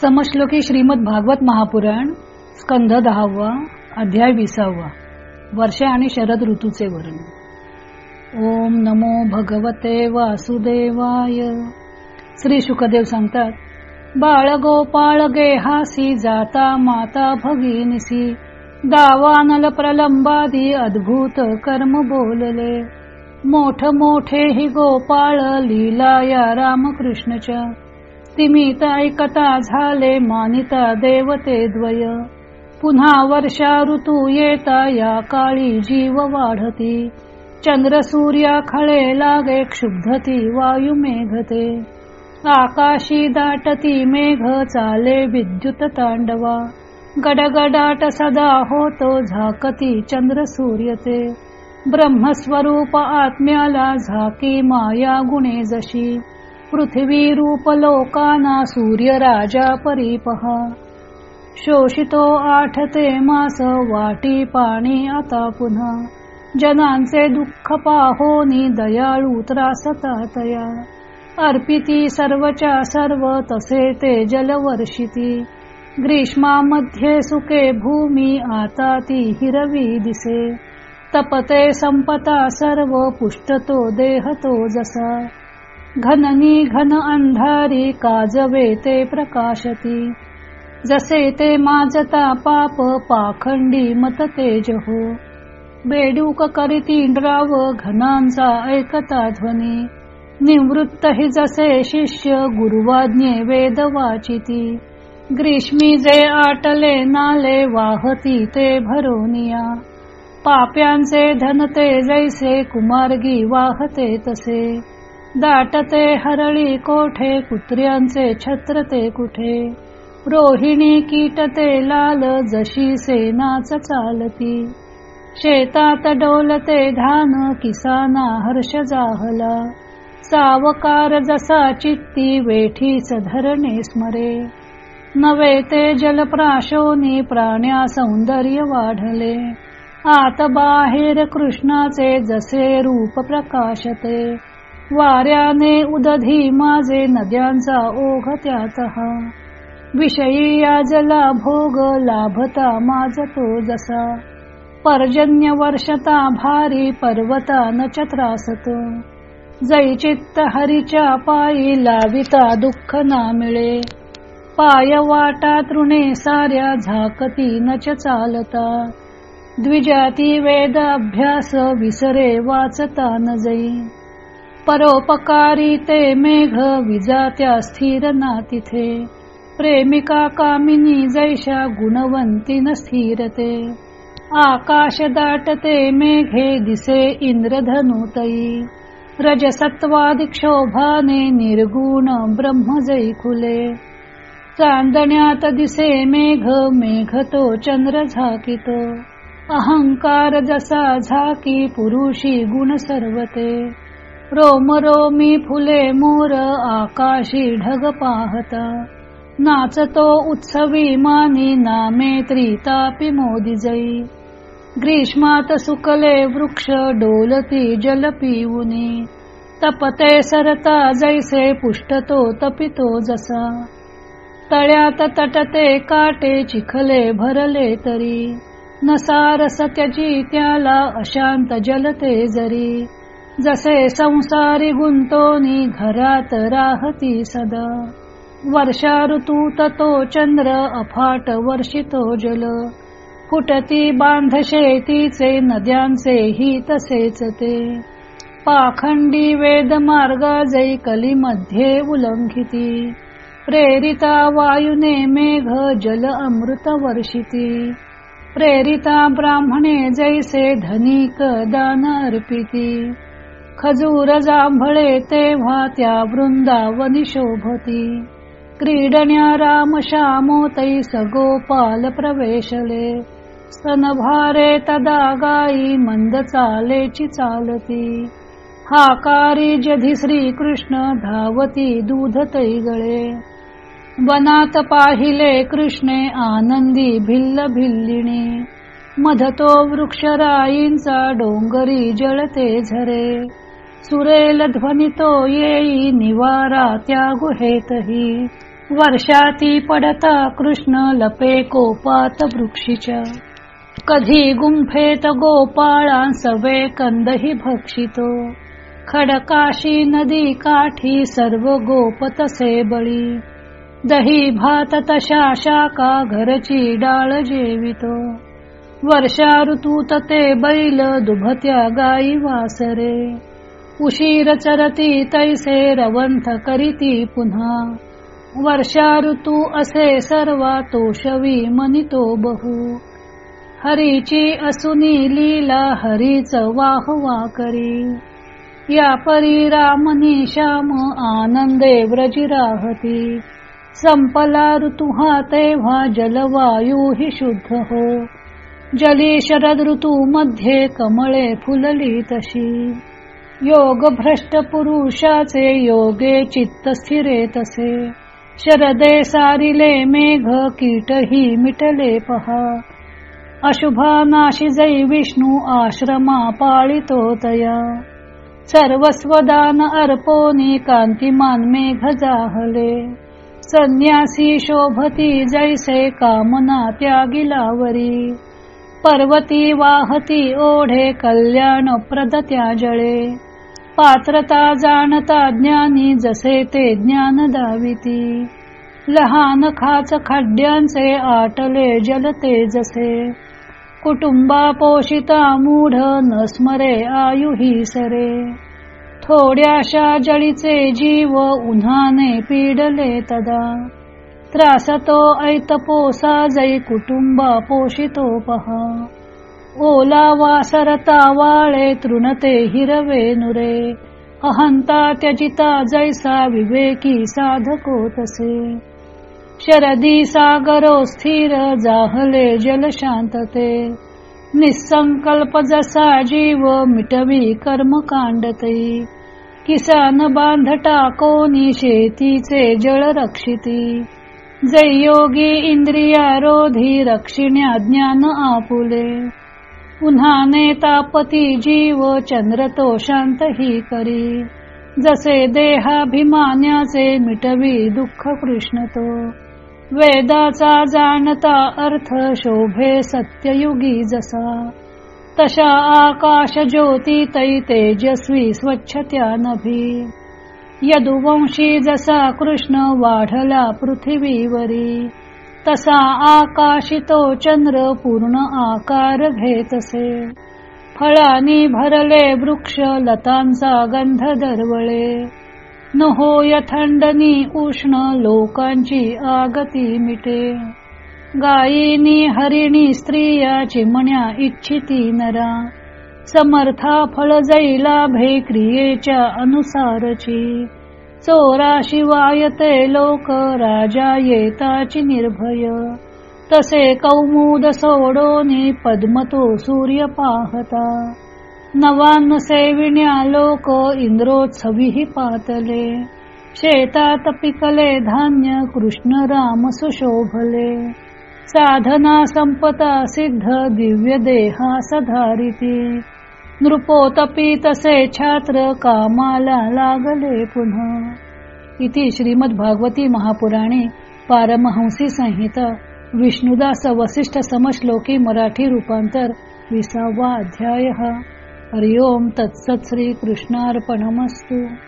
समश्लोकी श्रीमद भागवत महापुराण स्कंध दहावा अध्याय विसावा वर्ष आणि शरद ऋतूचे वर्ण ओम नमो भगवते वासुदेवाय. श्री शुकदेव सांगतात बाळ गोपाळ गेहासी जाता माता भगिनीसी दावानल प्रलंबादी अद्भुत कर्म बोलले. मोठ मोठे हि गोपाळ लीला या रामकृष्णच्या तिमित ऐकता झाले मानिता देवते द्वय. पुन्हा वर्षा ऋतू येता या काळी जीव वाढती. चंद्र सूर्या खळे लागे क्षुब्धती वायू मेघते. आकाशी दाटती मेघ चाले विद्युत तांडवा. गडगडाट सदा होतो झाकती चंद्र सूर्यते ब्रह्मस्वरूप आत्म्याला झाकी माया गुणे जशी. पृथ्वी रूप लोकाना सूर्य राजा परीपहा शोषितो आठते मास वाटी पाणी आता पुन्हा। जनांचे दुःख पाहोनी दयाळू त्रासता तया अर्पिती सर्वच्या सर्व तसे ते जलवर्षिती। ग्रीष्मामध्ये सुके भूमी आता ती हिरवी दिसे। तपते संपता सर्व पुष्टतो देहतो जसा। घननी घन अंधारी काजवे ते प्रकाशती. जसे ते माजता पाप पाखंडी मत तेज हो बेडूक करीती इंद्राव घनांचा ऐकता ध्वनी. निवृत्त हि जसे शिष्य गुरुवाज्ञे वेद वाचिती. ग्रीष्मी जे आटले नाले वाहती ते भरोनिया. पाप्यांचे धनते जैसे कुमार्गी वाहते तसे. दाटते हरळी कोठे कुत्र्यांचे छत्रते कुठे? रोहिणी कीटते लाल जशी सेनाच चालती. शेतात डोलते धान किसाना हर्ष जाहला. सावकार जसा चित्ती वेठी सधरणे स्मरे. नवे ते जलप्राशोनी प्राण्या सौंदर्य वाढले. आत बाहेर कृष्णाचे जसे रूप प्रकाशते. वाऱ्याने उदधी माझे नद्यांचा ओघ त्यात. विषयी याजला भोग लाभता माझतो जसा. पर्जन्य वर्षता भारी पर्वता नच त्रासत जैचित्त हरीच्या पायी लाविता दुःख ना मिळे. पाय वाटा तृणे साऱ्या झाकती नच चालता. द्विजाती वेद अभ्यास विसरे वाचता न जई. परोपकारी ते मेघ विजात्या स्थिर ना तिथे प्रेमिका कामिनी जैशा गुणवंती न स्थिरते। आकाश दाटते मेघे दिसे इंद्रधनुतई। रजसत्वादिक्षोभाने निर्गुण ब्रह्म जै खुले चांदण्यात दिसे मेघ मेघ तो चंद्र झाकितो। अहंकार जसा झाकी पुरुषी गुण सर्वते। रोम रोमी फुले मोर आकाशी ढग पाहता. नाचतो उत्सवी मानी नामे त्रितापी मोदी जई. ग्रीष्मात सुकले वृक्ष डोलती जल पिऊनी. तपते सरता जैसे पुष्टतो तपितो जसा. तळ्यात तटते काटे चिखले भरले तरी. नसार सत्यजी त्याला अशांत जलते जरी. जसे संसारी गुंतोनी घरात राहती सदा. वर्षा ऋतूत तो चंद्र अफाट वर्षितो जल. फुटती बांध शेतीचे नद्यांचे ही तसेच ते. पाखंडी वेद मार्ग जै कली मध्ये उल्लंघिती प्रेरिता वायुने मेघ जल अमृत वर्षिती. प्रेरिता ब्राह्मणे जैसे धनिक दान अर्पिती. खजूर जांभळे तेव्हा त्या वृंदावनी शोभती. क्रीडण्या राम श्यामोतै सगोपाल प्रवेशले. स्तनभारे तदा गाई मंद चालेची चालती. हाकारी जधी श्रीकृष्ण धावती दूध तैगळे. वनात पाहिले कृष्णे आनंदी भिल्ल भिल्लिणी. मधतो वृक्षराईंचा डोंगरी जळते झरे. सुरेल ध्वनितो येई निवारा त्या गुहेतही वर्षाती पडता कृष्ण लपे कोपात वृक्षीच्या. कधी गुंफेत गोपाळा सवे कंदही भक्षितो. खडकाशी नदी काठी सर्व गोपतसे बळी. दही भात तशा शाका घरची डाळ जेवितो. वर्षा ऋतूत ते बैल दुभत्या गाई वासरे. उशीर चरती तैसे रवंथ करीती पुन्हा. वर्षा ऋतू असे सर्वा तोषवी मनितो बहु. हरीची असुनी लीला हरीच वाहवा करी. या परी रामनी श्याम आनंदे व्रजिराहती संपला ऋतू हा तेव्हा जलवायू हि शुद्ध हो. जली शरद ऋतू मध्ये कमळे फुलली तशी. योग भ्रष्ट पुरुषाचे योगे चित्त स्थिरे तसे. शरदे सारिले मेघ कीटही मिटले पहा. अशुभा नाशी जै विष्णू आश्रमा पाळितो तया. सर्वस्वदान अर्पोनी कांतिमान मेघ जाहले. संन्यासी शोभती जैसे कामना त्यागिलावरी पर्वती वाहती ओढे कल्याण प्रद त्या जळे पात्रता जाणता ज्ञानी जसे ते ज्ञान दाविती. लहान खाच खड्ड्यांचे आटले जलते जसे कुटुंबा पोषिता मूढ न स्मरे आयुही सरे. थोड्याशा जळीचे जीव उन्हाने पीडले तदा. त्रासतो ऐतपोसा जै कुटुंबा पोषितो पहा. ओलावा सरता वाळे तृणते हिरवे नुरे. अहंता त्यजिता जैसा विवेकी साधको तसे. शरदी सागरो स्थिर जाहले जल शांतते. निसंकल्प जसा जीव मिटवी कर्म कांडते. किसान बांध टाकोनी शेतीचे जळ रक्षिती. जय योगी इंद्रिया रोधी रक्षिण्या ज्ञान आपुले. पुन्हा नेतापती जीव चंद्र तो शांत ही करी. जसे देहाभिमान्याचे मिटवी दुःख कृष्ण तो. वेदाचा जाणता अर्थ शोभे सत्ययुगी जसा. तशा आकाश ज्योती तै तेजस्वी स्वच्छत्या नभी. यदुवंशी जसा कृष्ण वाढला पृथ्वीवरी. तसा आकाशितो चंद्र पूर्ण आकार घेतसे. फळानी भरले वृक्ष लतांचा गंध दरवळे. न होय थंडनी उष्ण लोकांची आगती मिटे. गायीनी हरिणी स्त्रिया चिमण्या इच्छिती नरा. समर्था फळ जैला भे क्रियेच्या अनुसारची. चोरा शिवायते लोक राजा येताची निर्भय. तसे कौमुद सोडोनी पद्मतो सूर्य पाहता. नवान सेविण्या लोक इंद्रोत्सवी पातले. शेतात पिकले धान्य कृष्ण राम सुशोभले. साधना संपता सिद्ध दिव्य देहा सधारिती नृपोतपी तसे छात्र कामाला लागले पुन्हा. इति श्रीमद भागवती महापुराणे पारमहंसी संहिता विष्णुदास वसिष्ठ समश्लोकी मराठी रूपांतर विसावा अध्याय. हरिओम तत्सत श्री कृष्णार्पणमस्तू